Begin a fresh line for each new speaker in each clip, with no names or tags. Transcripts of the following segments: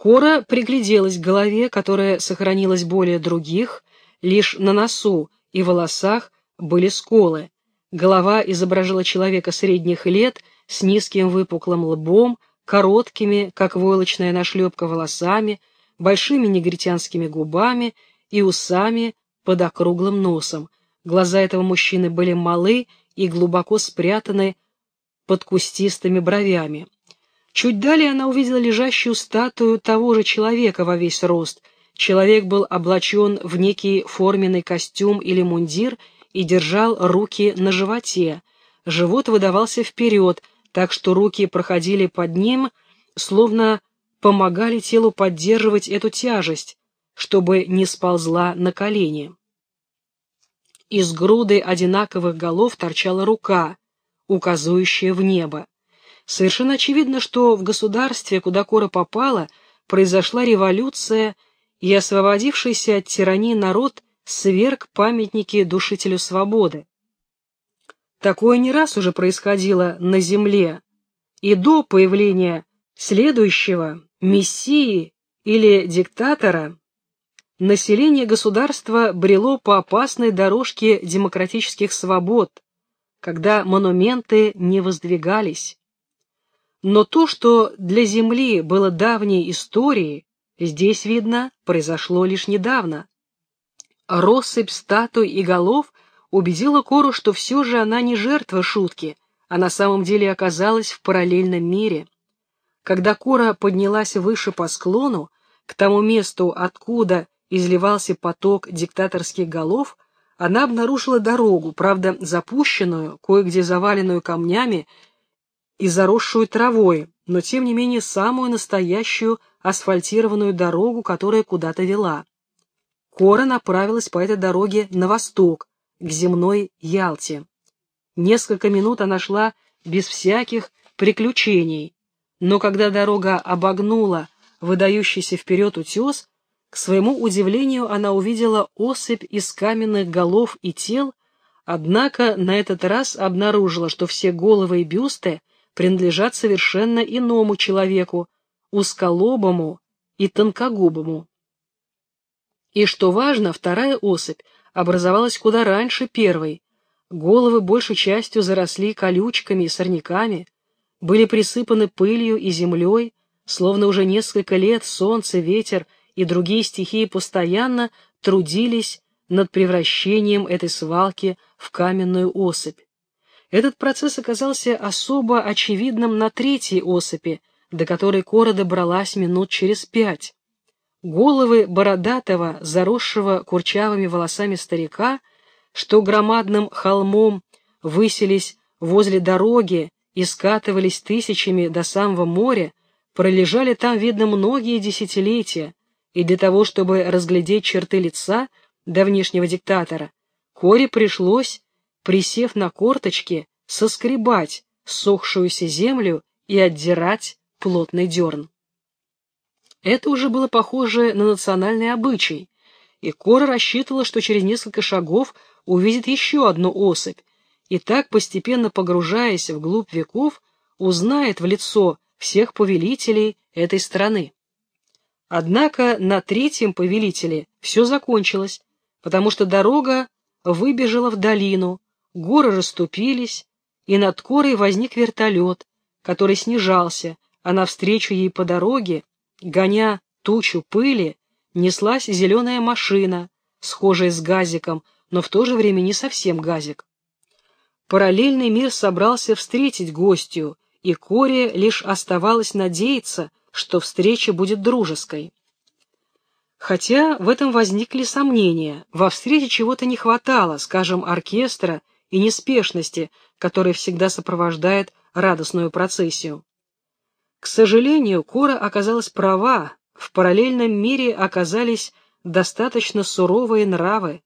Кора пригляделась к голове, которая сохранилась более других, лишь на носу и волосах были сколы. Голова изображала человека средних лет с низким выпуклым лбом, короткими, как войлочная нашлепка, волосами, большими негритянскими губами и усами под округлым носом. Глаза этого мужчины были малы и глубоко спрятаны под кустистыми бровями. Чуть далее она увидела лежащую статую того же человека во весь рост. Человек был облачен в некий форменный костюм или мундир и держал руки на животе. Живот выдавался вперед, так что руки проходили под ним, словно помогали телу поддерживать эту тяжесть, чтобы не сползла на колени. Из груды одинаковых голов торчала рука, указывающая в небо. Совершенно очевидно, что в государстве, куда Кора попала, произошла революция, и освободившийся от тирании народ сверг памятники душителю свободы. Такое не раз уже происходило на земле, и до появления следующего мессии или диктатора население государства брело по опасной дорожке демократических свобод, когда монументы не воздвигались. Но то, что для Земли было давней историей, здесь, видно, произошло лишь недавно. Россыпь статуй и голов убедила Кору, что все же она не жертва шутки, а на самом деле оказалась в параллельном мире. Когда Кора поднялась выше по склону, к тому месту, откуда изливался поток диктаторских голов, она обнаружила дорогу, правда запущенную, кое-где заваленную камнями и заросшую травой, но тем не менее самую настоящую асфальтированную дорогу, которая куда-то вела. Кора направилась по этой дороге на восток, к земной Ялте. Несколько минут она шла без всяких приключений, но когда дорога обогнула выдающийся вперед утес, к своему удивлению она увидела осыпь из каменных голов и тел, однако на этот раз обнаружила, что все головы и бюсты принадлежат совершенно иному человеку, узколобому и тонкогубому. И что важно, вторая особь образовалась куда раньше первой. Головы большей частью заросли колючками и сорняками, были присыпаны пылью и землей, словно уже несколько лет солнце, ветер и другие стихии постоянно трудились над превращением этой свалки в каменную особь. Этот процесс оказался особо очевидным на третьей особи, до которой Кора добралась минут через пять. Головы бородатого, заросшего курчавыми волосами старика, что громадным холмом высились возле дороги и скатывались тысячами до самого моря, пролежали там, видно, многие десятилетия, и для того, чтобы разглядеть черты лица давнишнего диктатора, Коре пришлось, присев на корточки, соскребать сохшуюся землю и отдирать плотный дерн. Это уже было похоже на национальный обычай, и Кора рассчитывала, что через несколько шагов увидит еще одну особь, и так, постепенно погружаясь вглубь веков, узнает в лицо всех повелителей этой страны. Однако на третьем повелителе все закончилось, потому что дорога выбежала в долину, горы расступились, и над Корой возник вертолет, который снижался, а навстречу ей по дороге Гоня тучу пыли, неслась зеленая машина, схожая с газиком, но в то же время не совсем газик. Параллельный мир собрался встретить гостью, и Коре лишь оставалось надеяться, что встреча будет дружеской. Хотя в этом возникли сомнения, во встрече чего-то не хватало, скажем, оркестра и неспешности, которая всегда сопровождает радостную процессию. К сожалению, Кора оказалась права, в параллельном мире оказались достаточно суровые нравы.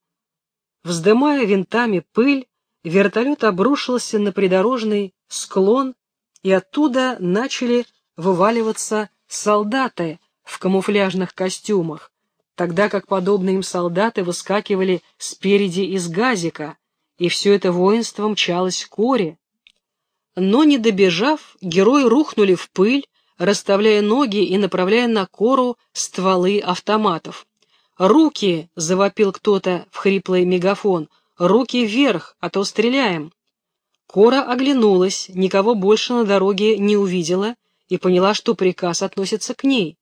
Вздымая винтами пыль, вертолет обрушился на придорожный склон, и оттуда начали вываливаться солдаты в камуфляжных костюмах, тогда как подобные им солдаты выскакивали спереди из газика, и все это воинство мчалось к Коре. Но не добежав, герои рухнули в пыль, расставляя ноги и направляя на кору стволы автоматов. «Руки!» — завопил кто-то в хриплый мегафон. «Руки вверх, а то стреляем!» Кора оглянулась, никого больше на дороге не увидела и поняла, что приказ относится к ней.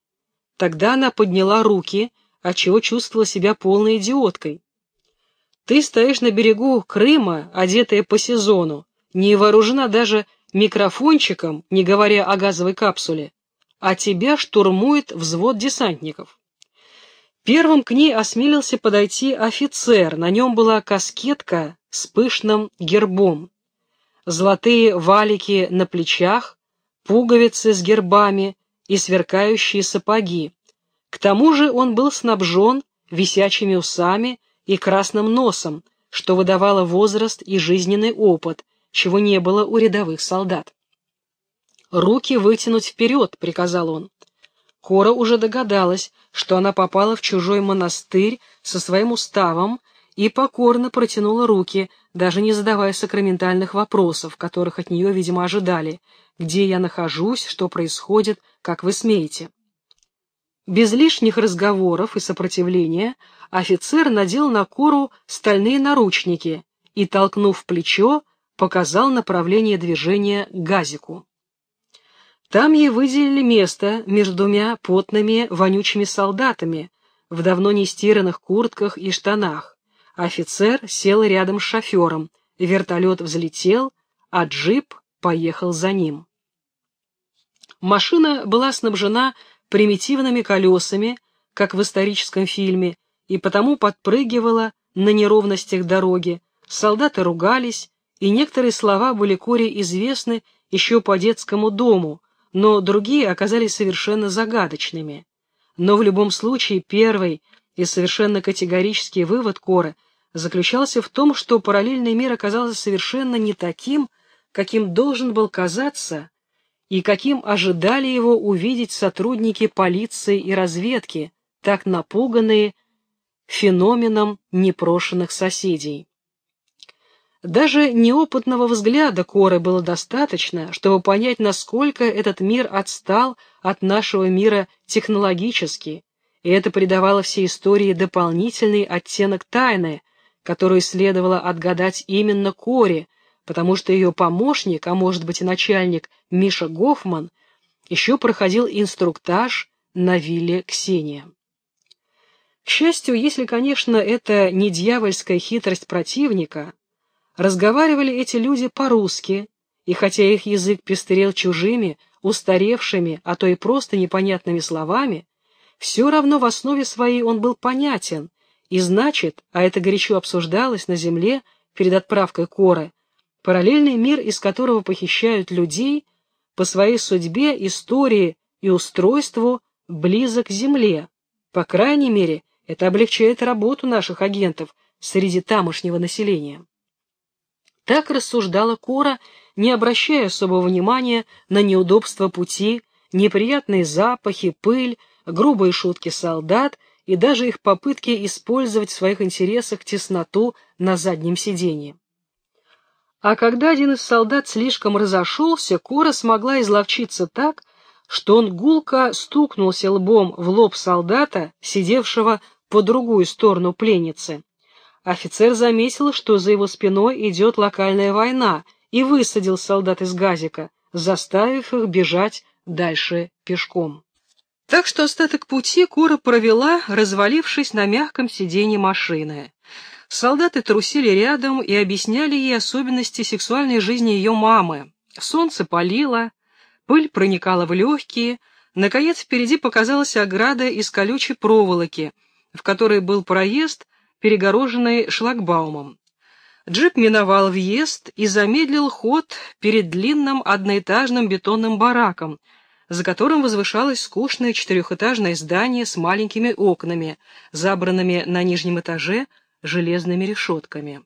Тогда она подняла руки, отчего чувствовала себя полной идиоткой. «Ты стоишь на берегу Крыма, одетая по сезону, не вооружена даже микрофончиком, не говоря о газовой капсуле, а тебя штурмует взвод десантников». Первым к ней осмелился подойти офицер, на нем была каскетка с пышным гербом. Золотые валики на плечах, пуговицы с гербами и сверкающие сапоги. К тому же он был снабжен висячими усами и красным носом, что выдавало возраст и жизненный опыт, чего не было у рядовых солдат. «Руки вытянуть вперед», — приказал он. Кора уже догадалась, что она попала в чужой монастырь со своим уставом и покорно протянула руки, даже не задавая сакраментальных вопросов, которых от нее, видимо, ожидали. «Где я нахожусь? Что происходит? Как вы смеете?» Без лишних разговоров и сопротивления офицер надел на Кору стальные наручники и, толкнув плечо, показал направление движения газику. Там ей выделили место между двумя потными, вонючими солдатами в давно не стиранных куртках и штанах. Офицер сел рядом с шофером, вертолет взлетел, а джип поехал за ним. Машина была снабжена примитивными колесами, как в историческом фильме, и потому подпрыгивала на неровностях дороги, солдаты ругались, и некоторые слова были Коре известны еще по детскому дому, но другие оказались совершенно загадочными. Но в любом случае первый и совершенно категорический вывод Коры заключался в том, что параллельный мир оказался совершенно не таким, каким должен был казаться, и каким ожидали его увидеть сотрудники полиции и разведки, так напуганные феноменом непрошенных соседей. Даже неопытного взгляда Коры было достаточно, чтобы понять, насколько этот мир отстал от нашего мира технологически, и это придавало всей истории дополнительный оттенок тайны, которую следовало отгадать именно Коре, потому что ее помощник, а может быть и начальник Миша Гофман, еще проходил инструктаж на вилле Ксения. К счастью, если, конечно, это не дьявольская хитрость противника, Разговаривали эти люди по-русски, и хотя их язык пестрел чужими, устаревшими, а то и просто непонятными словами, все равно в основе своей он был понятен, и значит, а это горячо обсуждалось на земле перед отправкой Коры, параллельный мир, из которого похищают людей, по своей судьбе, истории и устройству близок к Земле. По крайней мере, это облегчает работу наших агентов среди тамошнего населения. Так рассуждала Кора, не обращая особого внимания на неудобства пути, неприятные запахи, пыль, грубые шутки солдат и даже их попытки использовать в своих интересах тесноту на заднем сиденье. А когда один из солдат слишком разошелся, Кора смогла изловчиться так, что он гулко стукнулся лбом в лоб солдата, сидевшего по другую сторону пленницы. Офицер заметил, что за его спиной идет локальная война, и высадил солдат из газика, заставив их бежать дальше пешком. Так что остаток пути Кора провела, развалившись на мягком сиденье машины. Солдаты трусили рядом и объясняли ей особенности сексуальной жизни ее мамы. Солнце палило, пыль проникала в легкие, наконец впереди показалась ограда из колючей проволоки, в которой был проезд, перегороженной шлагбаумом. Джип миновал въезд и замедлил ход перед длинным одноэтажным бетонным бараком, за которым возвышалось скучное четырехэтажное здание с маленькими окнами, забранными на нижнем этаже железными решетками.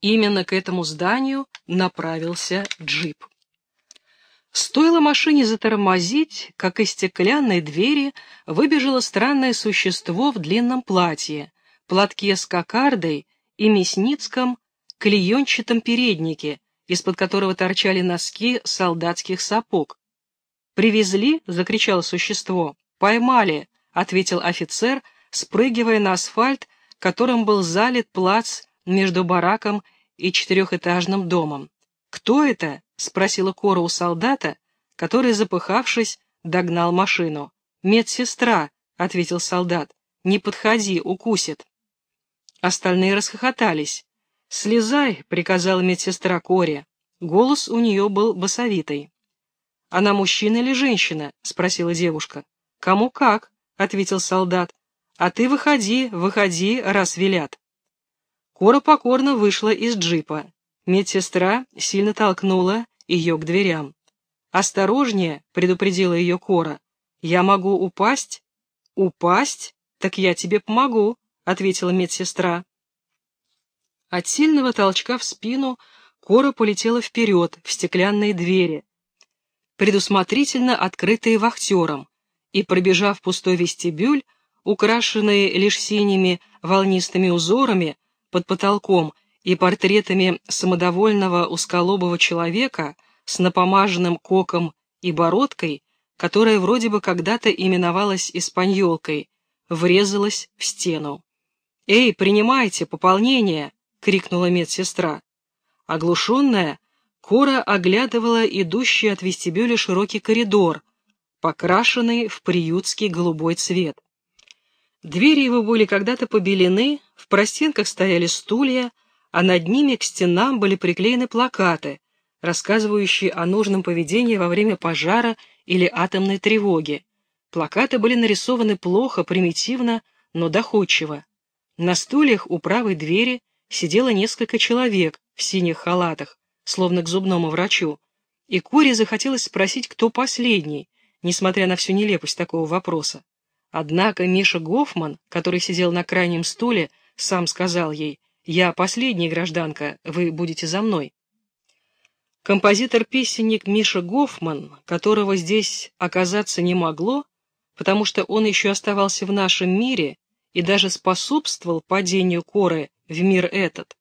Именно к этому зданию направился джип. Стоило машине затормозить, как из стеклянной двери выбежало странное существо в длинном платье, платке с кокардой и мясницком клеенчатом переднике, из-под которого торчали носки солдатских сапог. «Привезли?» — закричало существо. «Поймали!» — ответил офицер, спрыгивая на асфальт, которым был залит плац между бараком и четырехэтажным домом. «Кто это?» — спросила Кора у солдата, который, запыхавшись, догнал машину. «Медсестра», — ответил солдат. «Не подходи, укусит». Остальные расхохотались. «Слезай», — приказала медсестра Коре. Голос у нее был басовитый. «Она мужчина или женщина?» — спросила девушка. «Кому как?» — ответил солдат. «А ты выходи, выходи, раз велят». Кора покорно вышла из джипа. Медсестра сильно толкнула ее к дверям. «Осторожнее!» — предупредила ее Кора. «Я могу упасть?» «Упасть? Так я тебе помогу», — ответила медсестра. От сильного толчка в спину Кора полетела вперед, в стеклянные двери, предусмотрительно открытые вахтером, и, пробежав пустой вестибюль, украшенный лишь синими волнистыми узорами под потолком и портретами самодовольного узколобого человека с напомаженным коком и бородкой, которая вроде бы когда-то именовалась испаньолкой, врезалась в стену. «Эй, принимайте, пополнение!» — крикнула медсестра. Оглушенная, Кора оглядывала идущий от вестибюля широкий коридор, покрашенный в приютский голубой цвет. Двери его были когда-то побелены, в простенках стояли стулья, а над ними к стенам были приклеены плакаты, рассказывающие о нужном поведении во время пожара или атомной тревоги. Плакаты были нарисованы плохо, примитивно, но доходчиво. На стульях у правой двери сидело несколько человек в синих халатах, словно к зубному врачу, и Коре захотелось спросить, кто последний, несмотря на всю нелепость такого вопроса. Однако Миша Гофман, который сидел на крайнем стуле, сам сказал ей, «Я последний, гражданка, вы будете за мной». Композитор-песенник Миша Гофман, которого здесь оказаться не могло, потому что он еще оставался в нашем мире и даже способствовал падению коры в мир этот,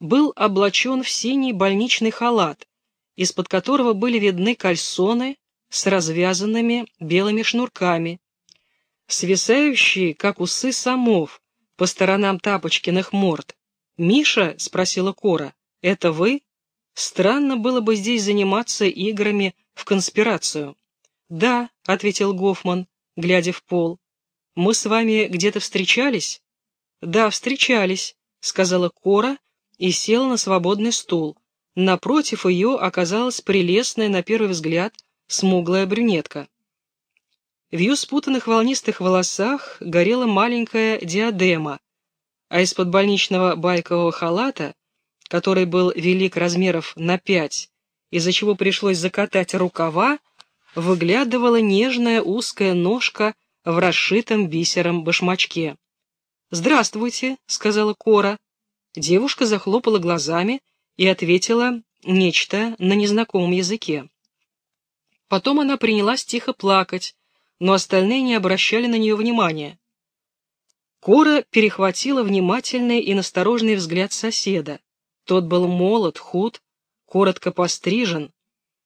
был облачен в синий больничный халат, из-под которого были видны кальсоны с развязанными белыми шнурками, свисающие, как усы самов, по сторонам тапочкиных морд. «Миша?» — спросила Кора. «Это вы?» Странно было бы здесь заниматься играми в конспирацию. «Да», — ответил Гофман, глядя в пол. «Мы с вами где-то встречались?» «Да, встречались», — сказала Кора и села на свободный стул. Напротив ее оказалась прелестная, на первый взгляд, смуглая брюнетка. В ее спутанных волнистых волосах горела маленькая диадема, а из-под больничного байкового халата который был велик размеров на пять, из-за чего пришлось закатать рукава, выглядывала нежная узкая ножка в расшитом бисером башмачке. «Здравствуйте», — сказала Кора. Девушка захлопала глазами и ответила нечто на незнакомом языке. Потом она принялась тихо плакать, но остальные не обращали на нее внимания. Кора перехватила внимательный и насторожный взгляд соседа. Тот был молод, худ, коротко пострижен.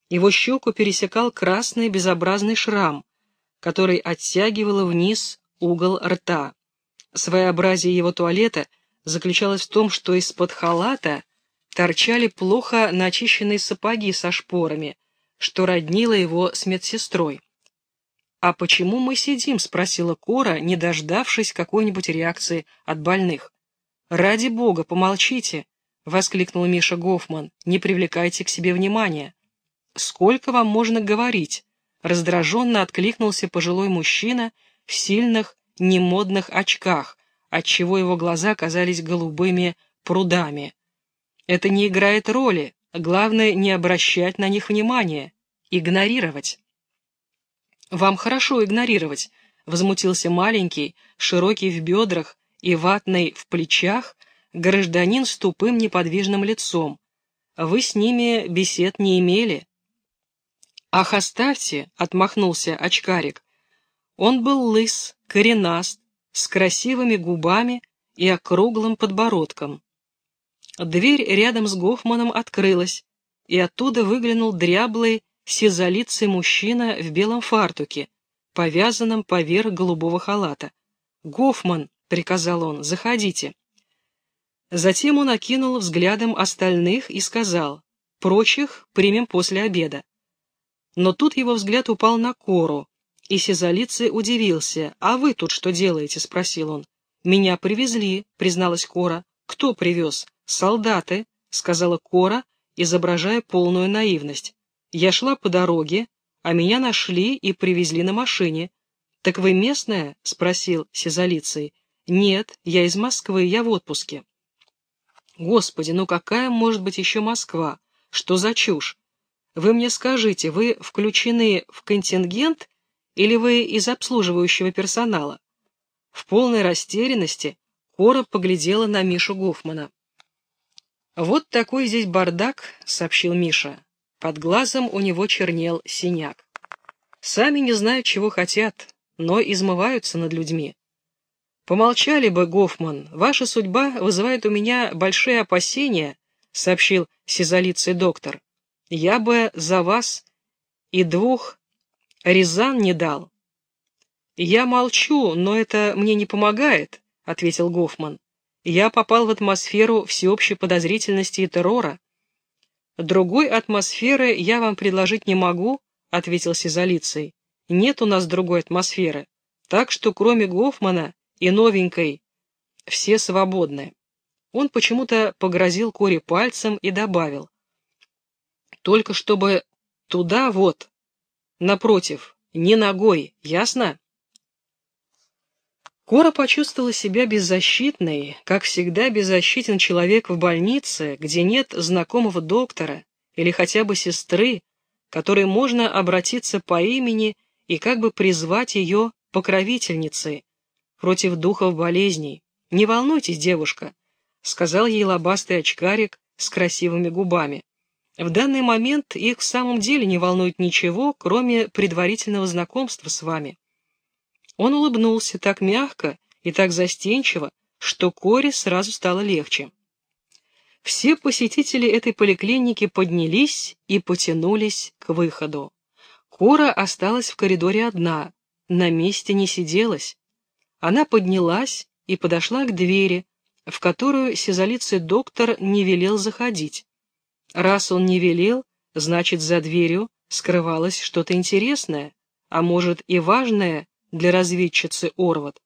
Его щеку пересекал красный безобразный шрам, который оттягивало вниз угол рта. Своеобразие его туалета заключалось в том, что из-под халата торчали плохо начищенные сапоги со шпорами, что роднило его с медсестрой. «А почему мы сидим?» — спросила Кора, не дождавшись какой-нибудь реакции от больных. «Ради бога, помолчите!» — воскликнул Миша Гофман. «Не привлекайте к себе внимания». «Сколько вам можно говорить?» — раздраженно откликнулся пожилой мужчина в сильных, немодных очках, отчего его глаза казались голубыми прудами. «Это не играет роли, главное не обращать на них внимания, игнорировать». «Вам хорошо игнорировать», — возмутился маленький, широкий в бедрах и ватный в плечах, гражданин с тупым неподвижным лицом. Вы с ними бесед не имели. Ах, оставьте, отмахнулся очкарик. Он был лыс, коренаст, с красивыми губами и округлым подбородком. Дверь рядом с Гофманом открылась, и оттуда выглянул дряблый, сизолицый мужчина в белом фартуке, повязанном поверх голубого халата. «Гофман», — приказал он, — «заходите». Затем он окинул взглядом остальных и сказал, «Прочих примем после обеда». Но тут его взгляд упал на Кору, и Сизолицый удивился. «А вы тут что делаете?» — спросил он. «Меня привезли», — призналась Кора. «Кто привез?» «Солдаты», — сказала Кора, изображая полную наивность. «Я шла по дороге, а меня нашли и привезли на машине». «Так вы местная?» — спросил Сизолицей. «Нет, я из Москвы, я в отпуске». «Господи, ну какая может быть еще Москва? Что за чушь? Вы мне скажите, вы включены в контингент или вы из обслуживающего персонала?» В полной растерянности Кора поглядела на Мишу Гофмана. «Вот такой здесь бардак», — сообщил Миша. Под глазом у него чернел синяк. «Сами не знают, чего хотят, но измываются над людьми. Помолчали бы, Гофман, ваша судьба вызывает у меня большие опасения», — сообщил сизолицый доктор. «Я бы за вас и двух Рязан не дал». «Я молчу, но это мне не помогает», — ответил Гофман. «Я попал в атмосферу всеобщей подозрительности и террора». «Другой атмосферы я вам предложить не могу», — ответил Сизолицей. «Нет у нас другой атмосферы, так что кроме Гофмана и новенькой все свободны». Он почему-то погрозил Коре пальцем и добавил. «Только чтобы туда вот, напротив, не ногой, ясно?» Кора почувствовала себя беззащитной, как всегда беззащитен человек в больнице, где нет знакомого доктора или хотя бы сестры, которой можно обратиться по имени и как бы призвать ее покровительницей против духов болезней. «Не волнуйтесь, девушка», — сказал ей лобастый очкарик с красивыми губами. В данный момент их в самом деле не волнует ничего, кроме предварительного знакомства с вами. Он улыбнулся так мягко и так застенчиво, что Коре сразу стало легче. Все посетители этой поликлиники поднялись и потянулись к выходу. Кора осталась в коридоре одна, на месте не сиделась. Она поднялась и подошла к двери, в которую сизолицый доктор не велел заходить. Раз он не велел, значит, за дверью скрывалось что-то интересное, а может и важное для разведчицы Орват.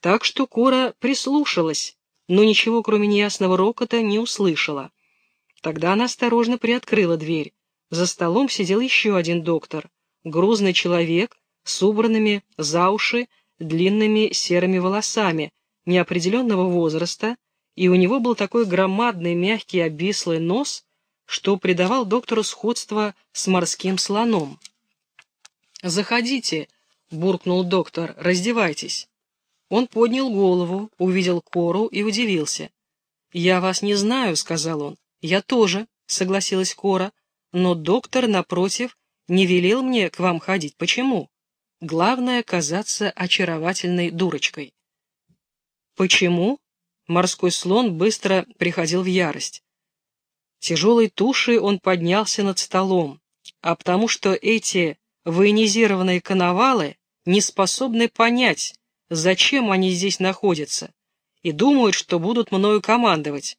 Так что Кора прислушалась, но ничего, кроме неясного рокота, не услышала. Тогда она осторожно приоткрыла дверь. За столом сидел еще один доктор, грузный человек с убранными за уши длинными серыми волосами, неопределенного возраста, и у него был такой громадный мягкий обвислый нос, что придавал доктору сходство с морским слоном. «Заходите», — буркнул доктор, — «раздевайтесь». Он поднял голову, увидел Кору и удивился. «Я вас не знаю», — сказал он. «Я тоже», — согласилась Кора, — «но доктор, напротив, не велел мне к вам ходить. Почему? Главное — казаться очаровательной дурочкой». «Почему?» Морской слон быстро приходил в ярость. Тяжелой тушей он поднялся над столом, а потому что эти военизированные коновалы не способны понять, зачем они здесь находятся, и думают, что будут мною командовать.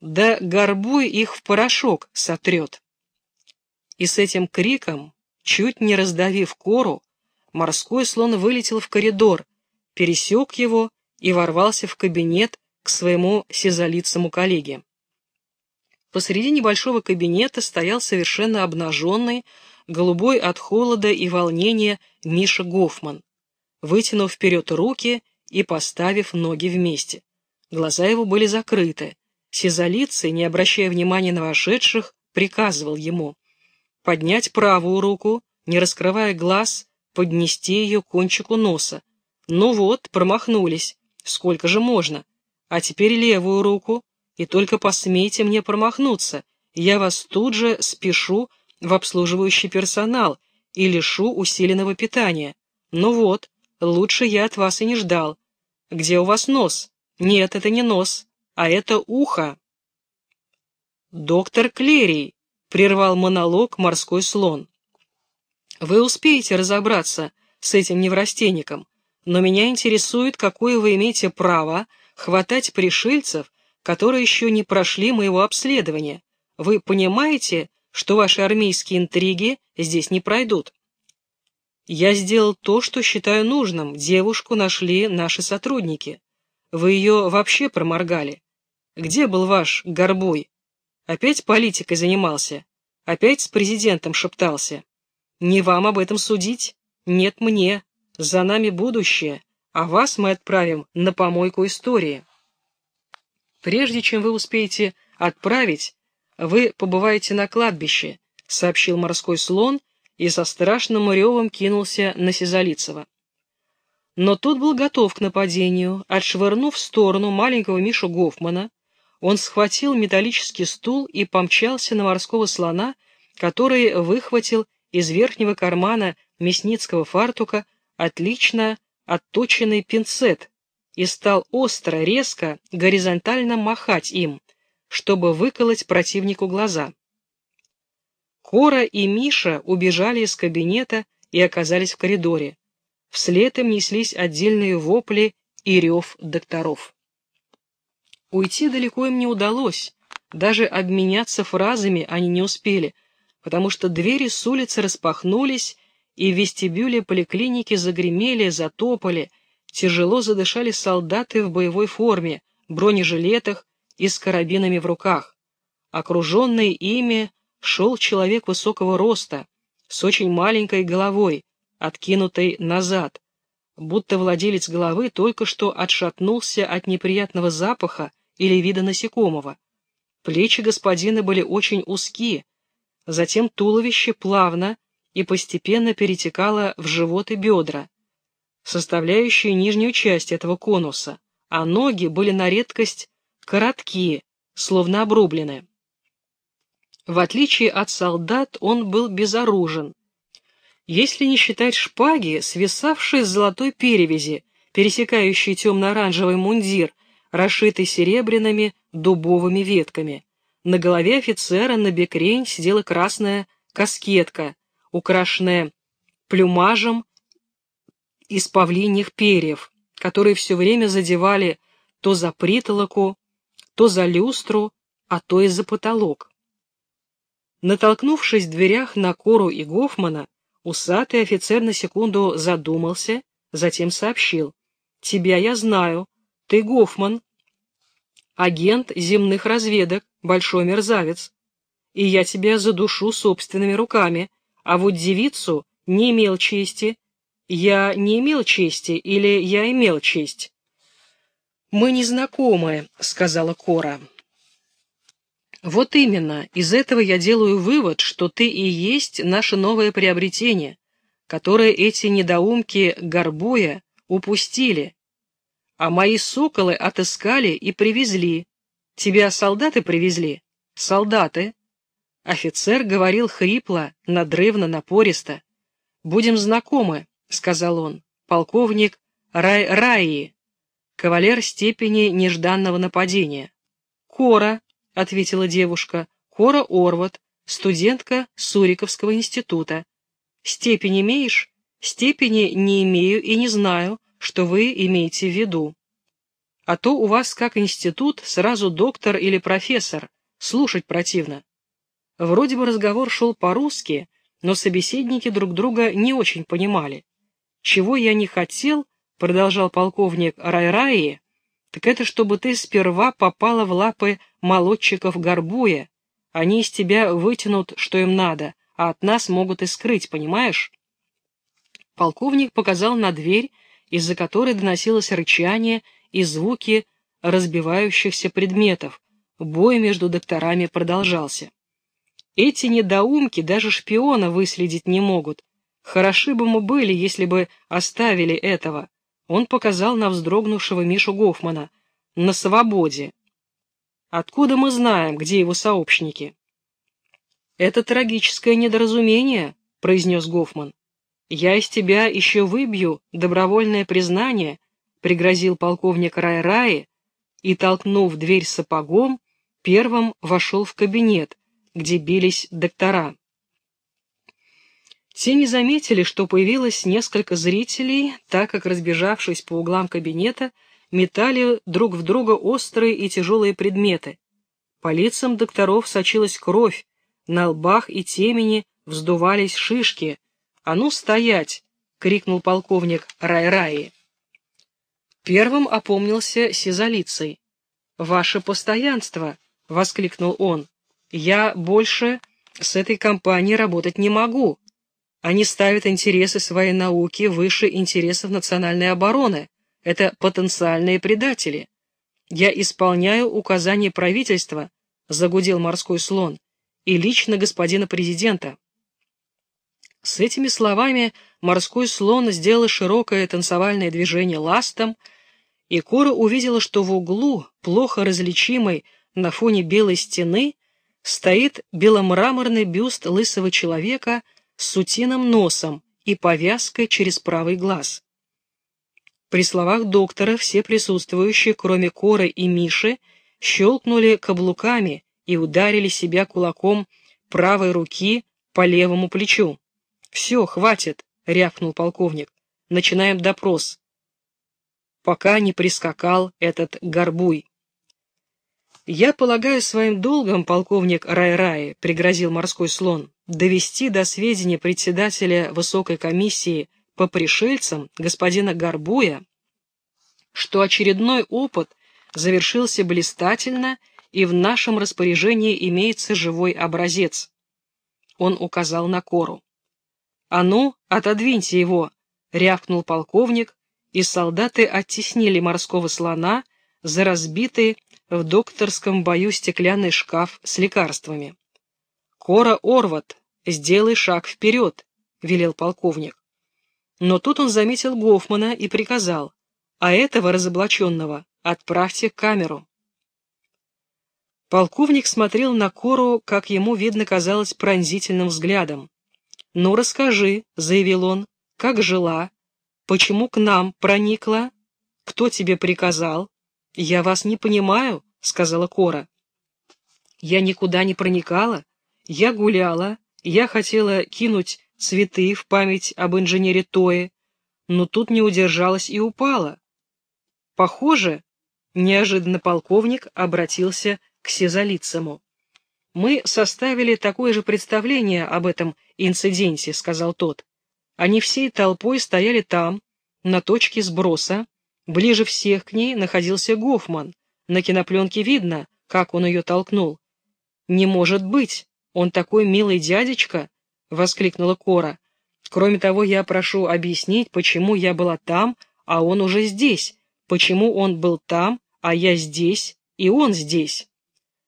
Да горбуй их в порошок сотрет. И с этим криком, чуть не раздавив кору, морской слон вылетел в коридор, пересек его и ворвался в кабинет к своему сизолицому коллеге. Посреди небольшого кабинета стоял совершенно обнаженный, голубой от холода и волнения Миша Гофман, вытянув вперед руки и поставив ноги вместе. Глаза его были закрыты. Сизолицей, не обращая внимания на вошедших, приказывал ему поднять правую руку, не раскрывая глаз, поднести ее к кончику носа. Ну вот, промахнулись. Сколько же можно? А теперь левую руку, и только посмейте мне промахнуться. Я вас тут же спешу в обслуживающий персонал и лишу усиленного питания. Ну вот, лучше я от вас и не ждал. Где у вас нос? Нет, это не нос, а это ухо. Доктор Клерий, прервал монолог морской слон. Вы успеете разобраться с этим неврастенником, но меня интересует, какое вы имеете право хватать пришельцев, которые еще не прошли моего обследования. Вы понимаете, что ваши армейские интриги здесь не пройдут? Я сделал то, что считаю нужным. Девушку нашли наши сотрудники. Вы ее вообще проморгали. Где был ваш горбой? Опять политикой занимался? Опять с президентом шептался? Не вам об этом судить? Нет мне. За нами будущее, а вас мы отправим на помойку истории. Прежде чем вы успеете отправить, вы побываете на кладбище, сообщил морской слон и со страшным ревом кинулся на Сизалицева. Но тот был готов к нападению, отшвырнув в сторону маленького Мишу Гофмана, он схватил металлический стул и помчался на морского слона, который выхватил из верхнего кармана мясницкого фартука отлично отточенный пинцет и стал остро, резко, горизонтально махать им, чтобы выколоть противнику глаза. Кора и Миша убежали из кабинета и оказались в коридоре. Вслед им неслись отдельные вопли и рев докторов. Уйти далеко им не удалось, даже обменяться фразами они не успели, потому что двери с улицы распахнулись, и в вестибюле поликлиники загремели, затопали, тяжело задышали солдаты в боевой форме, бронежилетах и с карабинами в руках. Окруженный ими шел человек высокого роста, с очень маленькой головой, откинутой назад, будто владелец головы только что отшатнулся от неприятного запаха или вида насекомого. Плечи господина были очень узкие, затем туловище плавно и постепенно перетекало в живот и бедра, составляющие нижнюю часть этого конуса, а ноги были на редкость короткие, словно обрубленные. В отличие от солдат он был безоружен, если не считать шпаги, свисавшей с золотой перевязи, пересекающей темно-оранжевый мундир, расшитый серебряными дубовыми ветками. На голове офицера на бекрень сидела красная каскетка, украшенная плюмажем из павлиньих перьев, которые все время задевали то за притолоку, то за люстру, а то и за потолок. Натолкнувшись в дверях на Кору и Гофмана, усатый офицер на секунду задумался, затем сообщил. «Тебя я знаю. Ты Гофман, агент земных разведок, большой мерзавец. И я тебя задушу собственными руками, а вот девицу не имел чести. Я не имел чести или я имел честь?» «Мы не знакомы», — сказала Кора. Вот именно, из этого я делаю вывод, что ты и есть наше новое приобретение, которое эти недоумки Горбуя упустили, а мои соколы отыскали и привезли. Тебя солдаты привезли? Солдаты. Офицер говорил хрипло, надрывно, напористо. «Будем знакомы», — сказал он, — полковник Рай Раи, кавалер степени нежданного нападения. Кора, — ответила девушка. «Кора Орват, студентка Суриковского института. Степень имеешь?» «Степени не имею и не знаю, что вы имеете в виду. А то у вас как институт сразу доктор или профессор, слушать противно». Вроде бы разговор шел по-русски, но собеседники друг друга не очень понимали. «Чего я не хотел», — продолжал полковник Райраи, так это чтобы ты сперва попала в лапы молодчиков горбуя. Они из тебя вытянут, что им надо, а от нас могут и скрыть, понимаешь? Полковник показал на дверь, из-за которой доносилось рычание и звуки разбивающихся предметов. Бой между докторами продолжался. Эти недоумки даже шпиона выследить не могут. Хороши бы мы были, если бы оставили этого. Он показал на вздрогнувшего Мишу Гофмана. «На свободе». «Откуда мы знаем, где его сообщники?» «Это трагическое недоразумение», — произнес Гофман. «Я из тебя еще выбью добровольное признание», — пригрозил полковник Рай-Раи и, толкнув дверь сапогом, первым вошел в кабинет, где бились доктора. Те не заметили, что появилось несколько зрителей, так как, разбежавшись по углам кабинета, метали друг в друга острые и тяжелые предметы. По лицам докторов сочилась кровь, на лбах и темени вздувались шишки. «А ну, стоять!» — крикнул полковник Рай-Раи. Первым опомнился сизолицей. «Ваше постоянство!» — воскликнул он. «Я больше с этой компанией работать не могу. Они ставят интересы своей науки выше интересов национальной обороны. Это потенциальные предатели. Я исполняю указания правительства, загудел морской слон, и лично господина президента. С этими словами морской слон сделал широкое танцевальное движение ластом, и Кора увидела, что в углу, плохо различимой на фоне белой стены, стоит беломраморный бюст лысого человека с сутиным носом и повязкой через правый глаз. При словах доктора все присутствующие, кроме Коры и Миши, щелкнули каблуками и ударили себя кулаком правой руки по левому плечу. «Все, хватит!» — рявкнул полковник. «Начинаем допрос». Пока не прискакал этот горбуй. «Я полагаю своим долгом, полковник Рай-Рай», — пригрозил морской слон, «довести до сведения председателя высокой комиссии по пришельцам, господина Горбуя, что очередной опыт завершился блистательно и в нашем распоряжении имеется живой образец. Он указал на кору. «А ну, отодвиньте его!» — рявкнул полковник, и солдаты оттеснили морского слона за разбитый в докторском бою стеклянный шкаф с лекарствами. «Кора Орват, сделай шаг вперед!» — велел полковник. Но тут он заметил Гофмана и приказал, а этого разоблаченного отправьте к камеру. Полковник смотрел на Кору, как ему, видно, казалось, пронзительным взглядом. «Ну, расскажи», — заявил он, — «как жила? Почему к нам проникла? Кто тебе приказал?» «Я вас не понимаю», — сказала Кора. «Я никуда не проникала. Я гуляла. Я хотела кинуть цветы в память об инженере Тое, но тут не удержалась и упала. Похоже, неожиданно полковник обратился к Сизолицему. «Мы составили такое же представление об этом инциденте», — сказал тот. «Они всей толпой стояли там, на точке сброса. Ближе всех к ней находился Гофман. На кинопленке видно, как он ее толкнул. «Не может быть! Он такой милый дядечка!» — воскликнула Кора. «Кроме того, я прошу объяснить, почему я была там, а он уже здесь, почему он был там, а я здесь, и он здесь».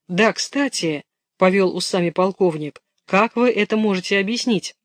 «Да, кстати», — повел усами полковник, — «как вы это можете объяснить?»